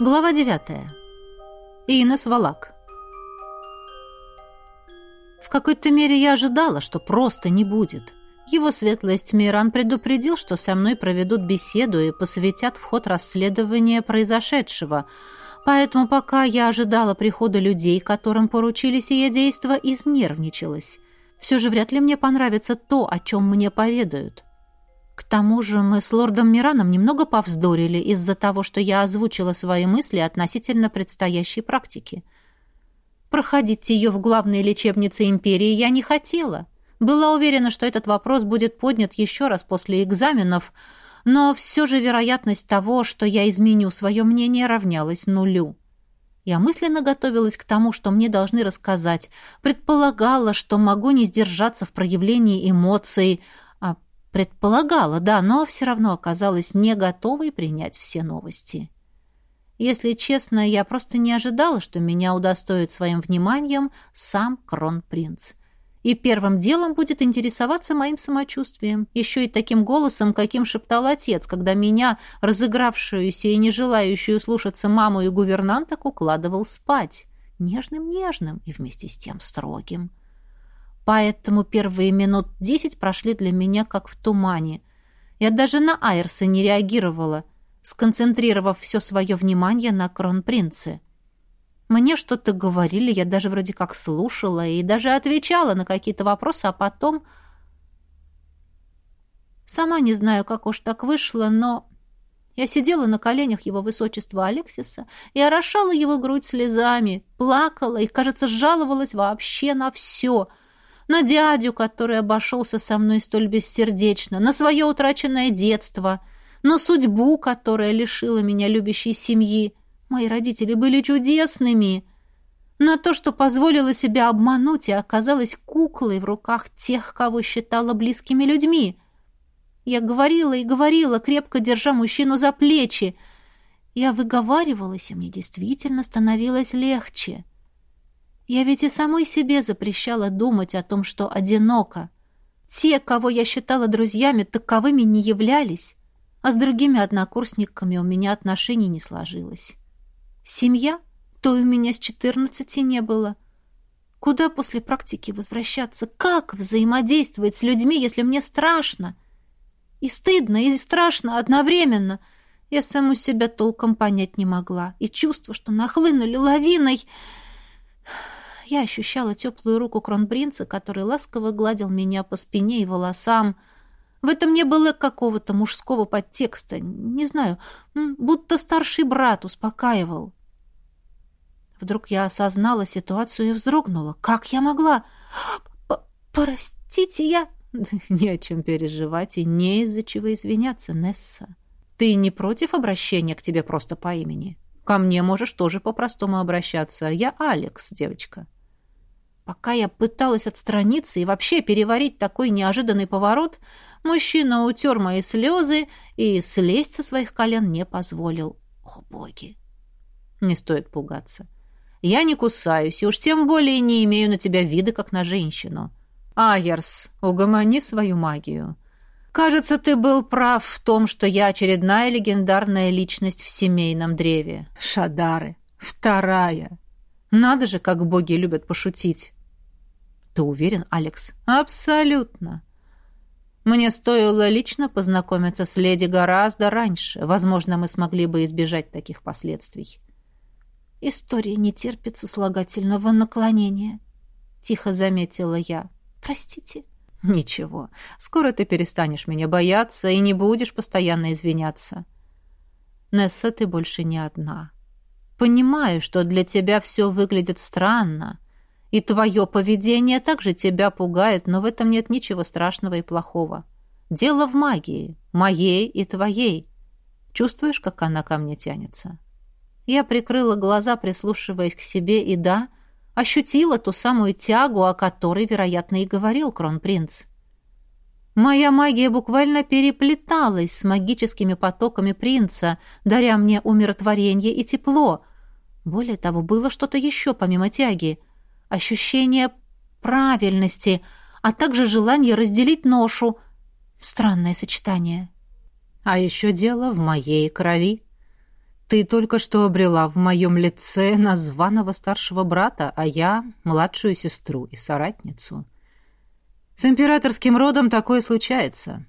Глава 9. Инес Валак. В какой-то мере я ожидала, что просто не будет. Его светлость Миран предупредил, что со мной проведут беседу и посвятят в ход расследования произошедшего. Поэтому пока я ожидала прихода людей, которым поручили сие действо, изнервничалась. Все же вряд ли мне понравится то, о чем мне поведают. К тому же мы с лордом Мираном немного повздорили из-за того, что я озвучила свои мысли относительно предстоящей практики. Проходить ее в главной лечебнице империи я не хотела. Была уверена, что этот вопрос будет поднят еще раз после экзаменов, но все же вероятность того, что я изменю свое мнение, равнялась нулю. Я мысленно готовилась к тому, что мне должны рассказать, предполагала, что могу не сдержаться в проявлении эмоций, Предполагала, да, но все равно оказалась не готовой принять все новости. Если честно, я просто не ожидала, что меня удостоит своим вниманием сам кронпринц. И первым делом будет интересоваться моим самочувствием, еще и таким голосом, каким шептал отец, когда меня, разыгравшуюся и не желающую слушаться маму и гувернанток, укладывал спать. Нежным-нежным и вместе с тем строгим. Поэтому первые минут десять прошли для меня как в тумане. Я даже на Айрса не реагировала, сконцентрировав все свое внимание на кронпринце. Мне что-то говорили, я даже вроде как слушала и даже отвечала на какие-то вопросы, а потом... Сама не знаю, как уж так вышло, но я сидела на коленях его высочества Алексиса и орошала его грудь слезами, плакала и, кажется, жаловалась вообще на все — на дядю, который обошелся со мной столь бессердечно, на свое утраченное детство, на судьбу, которая лишила меня любящей семьи. Мои родители были чудесными, на то, что позволила себя обмануть и оказалась куклой в руках тех, кого считала близкими людьми. Я говорила и говорила, крепко держа мужчину за плечи. Я выговаривалась, и мне действительно становилось легче. Я ведь и самой себе запрещала думать о том, что одиноко. Те, кого я считала друзьями, таковыми не являлись, а с другими однокурсниками у меня отношений не сложилось. Семья? То у меня с четырнадцати не было. Куда после практики возвращаться? Как взаимодействовать с людьми, если мне страшно? И стыдно, и страшно одновременно. Я саму себя толком понять не могла. И чувство, что нахлынули лавиной я ощущала теплую руку кронпринца, который ласково гладил меня по спине и волосам. В этом не было какого-то мужского подтекста. Не знаю, будто старший брат успокаивал. Вдруг я осознала ситуацию и вздрогнула. Как я могла? «Простите, я...» «Не о чем переживать и не из-за чего извиняться, Несса. Ты не против обращения к тебе просто по имени? Ко мне можешь тоже по-простому обращаться. Я Алекс, девочка». Пока я пыталась отстраниться и вообще переварить такой неожиданный поворот, мужчина утер мои слезы и слезть со своих колен не позволил. О, боги! Не стоит пугаться. Я не кусаюсь и уж тем более не имею на тебя вида, как на женщину. Айерс, угомони свою магию. Кажется, ты был прав в том, что я очередная легендарная личность в семейном древе. Шадары. Вторая. Надо же, как боги любят пошутить. Ты уверен, Алекс? Абсолютно. Мне стоило лично познакомиться с леди гораздо раньше. Возможно, мы смогли бы избежать таких последствий. История не терпит сослагательного наклонения, тихо заметила я. Простите. Ничего. Скоро ты перестанешь меня бояться и не будешь постоянно извиняться. Несса, ты больше не одна. Понимаю, что для тебя все выглядит странно. И твое поведение также тебя пугает, но в этом нет ничего страшного и плохого. Дело в магии, моей и твоей. Чувствуешь, как она ко мне тянется? Я прикрыла глаза, прислушиваясь к себе, и да, ощутила ту самую тягу, о которой, вероятно, и говорил кронпринц. Моя магия буквально переплеталась с магическими потоками принца, даря мне умиротворение и тепло. Более того, было что-то еще помимо тяги — ощущение правильности, а также желание разделить ношу. Странное сочетание. А еще дело в моей крови. Ты только что обрела в моем лице названного старшего брата, а я — младшую сестру и соратницу. С императорским родом такое случается.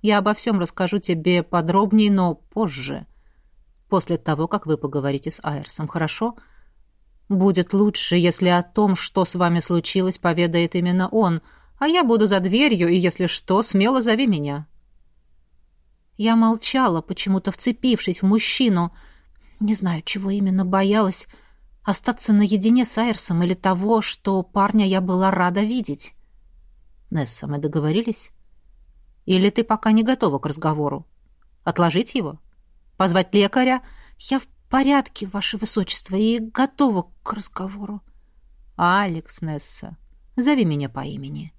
Я обо всем расскажу тебе подробнее, но позже, после того, как вы поговорите с Айрсом, хорошо? Будет лучше, если о том, что с вами случилось, поведает именно он, а я буду за дверью, и, если что, смело зови меня». Я молчала, почему-то вцепившись в мужчину — не знаю, чего именно боялась. Остаться наедине с Айрсом или того, что парня я была рада видеть. Несса, мы договорились? Или ты пока не готова к разговору? Отложить его? Позвать лекаря? Я в порядке, ваше высочество, и готова к разговору. Алекс, Несса, зови меня по имени.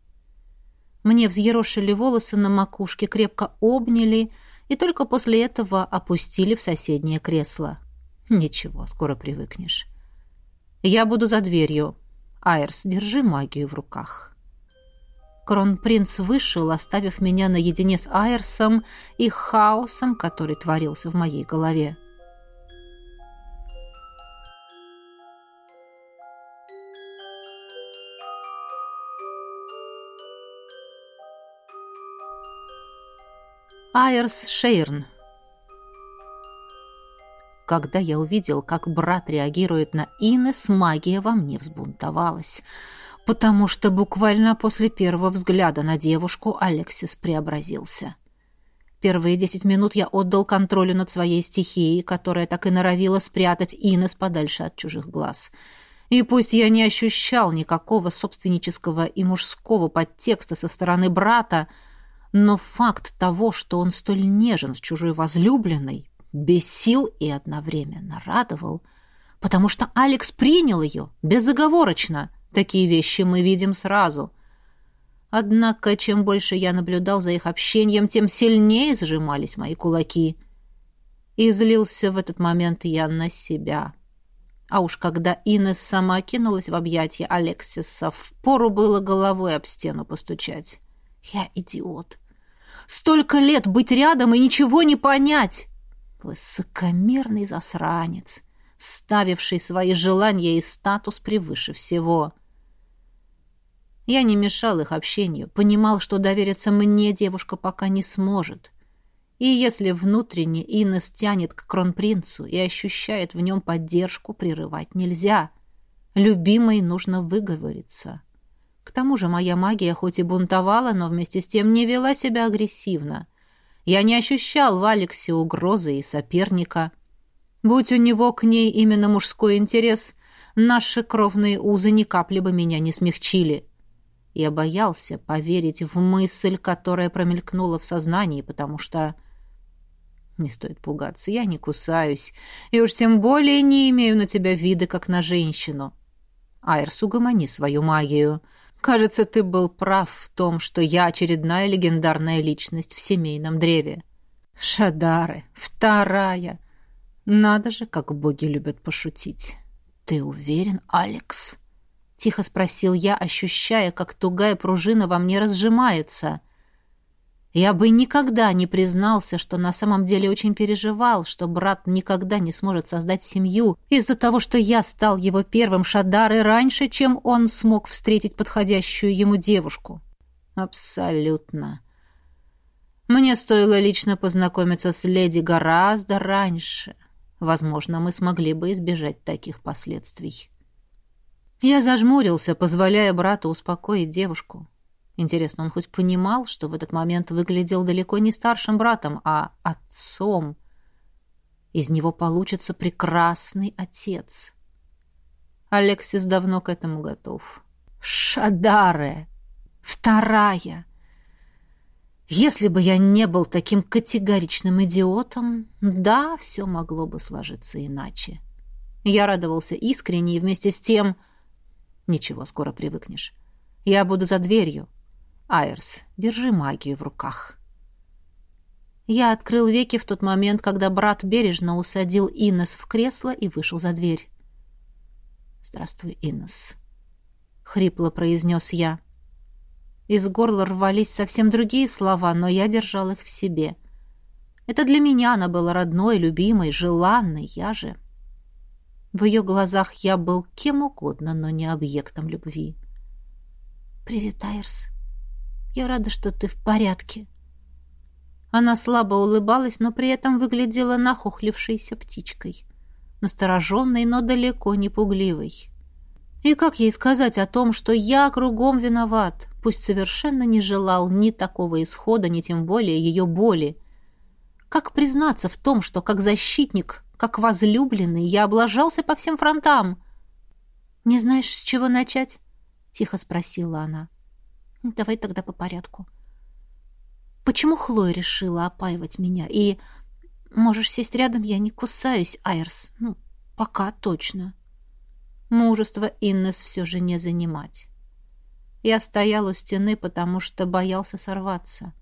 Мне взъерошили волосы на макушке, крепко обняли и только после этого опустили в соседнее кресло. Ничего, скоро привыкнешь. Я буду за дверью. Айрс, держи магию в руках. Кронпринц вышел, оставив меня наедине с Айрсом и хаосом, который творился в моей голове. Айрс Шейрн когда я увидел, как брат реагирует на Инес, магия во мне взбунтовалась, потому что буквально после первого взгляда на девушку Алексис преобразился. Первые десять минут я отдал контролю над своей стихией, которая так и норовила спрятать Инес подальше от чужих глаз. И пусть я не ощущал никакого собственнического и мужского подтекста со стороны брата, но факт того, что он столь нежен с чужой возлюбленной, бесил и одновременно радовал, потому что Алекс принял ее безоговорочно. Такие вещи мы видим сразу. Однако, чем больше я наблюдал за их общением, тем сильнее сжимались мои кулаки. И злился в этот момент я на себя. А уж когда Инесс сама кинулась в объятия Алексиса, впору было головой об стену постучать. Я идиот. Столько лет быть рядом и ничего не понять. Высокомерный засранец, ставивший свои желания и статус превыше всего. Я не мешал их общению, понимал, что довериться мне девушка пока не сможет. И если внутренне Иннес тянет к кронпринцу и ощущает в нем поддержку, прерывать нельзя. Любимой нужно выговориться. К тому же моя магия хоть и бунтовала, но вместе с тем не вела себя агрессивно — я не ощущал в Алексе угрозы и соперника. Будь у него к ней именно мужской интерес, наши кровные узы ни капли бы меня не смягчили. Я боялся поверить в мысль, которая промелькнула в сознании, потому что... Не стоит пугаться, я не кусаюсь, и уж тем более не имею на тебя вида, как на женщину. Айрс, угомони свою магию. Кажется, ты был прав в том, что я очередная легендарная личность в семейном древе. Шадары, вторая. Надо же, как боги любят пошутить. Ты уверен, Алекс? Тихо спросил я, ощущая, как тугая пружина во мне разжимается. Я бы никогда не признался, что на самом деле очень переживал, что брат никогда не сможет создать семью из-за того, что я стал его первым Шадарой раньше, чем он смог встретить подходящую ему девушку. Абсолютно. Мне стоило лично познакомиться с леди гораздо раньше. Возможно, мы смогли бы избежать таких последствий. Я зажмурился, позволяя брату успокоить девушку. Интересно, он хоть понимал, что в этот момент выглядел далеко не старшим братом, а отцом? Из него получится прекрасный отец. Алексис давно к этому готов. Шадаре! Вторая! Если бы я не был таким категоричным идиотом, да, все могло бы сложиться иначе. Я радовался искренне и вместе с тем... Ничего, скоро привыкнешь. Я буду за дверью, Айрс, держи магию в руках. Я открыл веки в тот момент, когда брат бережно усадил Инес в кресло и вышел за дверь. «Здравствуй, Инес», — хрипло произнес я. Из горла рвались совсем другие слова, но я держал их в себе. Это для меня она была родной, любимой, желанной. Я же... В ее глазах я был кем угодно, но не объектом любви. «Привет, Айрс. Я рада, что ты в порядке». Она слабо улыбалась, но при этом выглядела нахохлившейся птичкой. Настороженной, но далеко не пугливой. И как ей сказать о том, что я кругом виноват, пусть совершенно не желал ни такого исхода, ни тем более ее боли? Как признаться в том, что как защитник, как возлюбленный, я облажался по всем фронтам? «Не знаешь, с чего начать?» — тихо спросила она. «Давай тогда по порядку. Почему Хлоя решила опаивать меня? И можешь сесть рядом, я не кусаюсь, Айрс. Ну, пока точно». Мужество Иннес все же не занимать. Я стоял у стены, потому что боялся сорваться.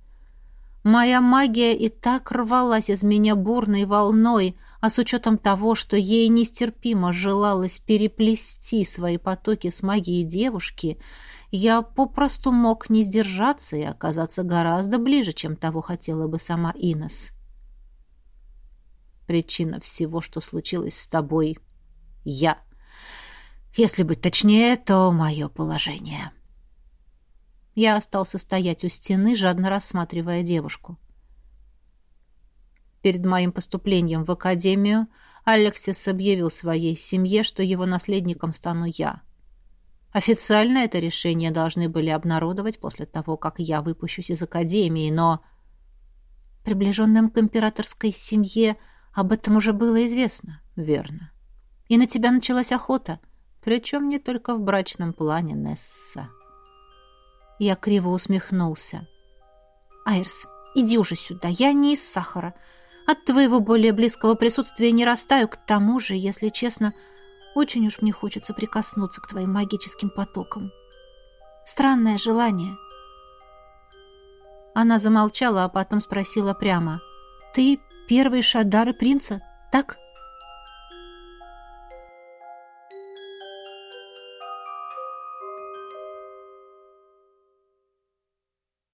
Моя магия и так рвалась из меня бурной волной, а с учетом того, что ей нестерпимо желалось переплести свои потоки с магией девушки, я попросту мог не сдержаться и оказаться гораздо ближе, чем того хотела бы сама Инес. Причина всего, что случилось с тобой — я. Если быть точнее, то мое положение. Я остался стоять у стены, жадно рассматривая девушку. Перед моим поступлением в академию Алексис объявил своей семье, что его наследником стану я. Официально это решение должны были обнародовать после того, как я выпущусь из академии, но приближенным к императорской семье об этом уже было известно. Верно. И на тебя началась охота. Причем не только в брачном плане, Несса. Я криво усмехнулся. «Айрс, иди уже сюда, я не из сахара. От твоего более близкого присутствия не растаю, к тому же, если честно, очень уж мне хочется прикоснуться к твоим магическим потокам. Странное желание». Она замолчала, а потом спросила прямо. «Ты первый Шадар принца, так?»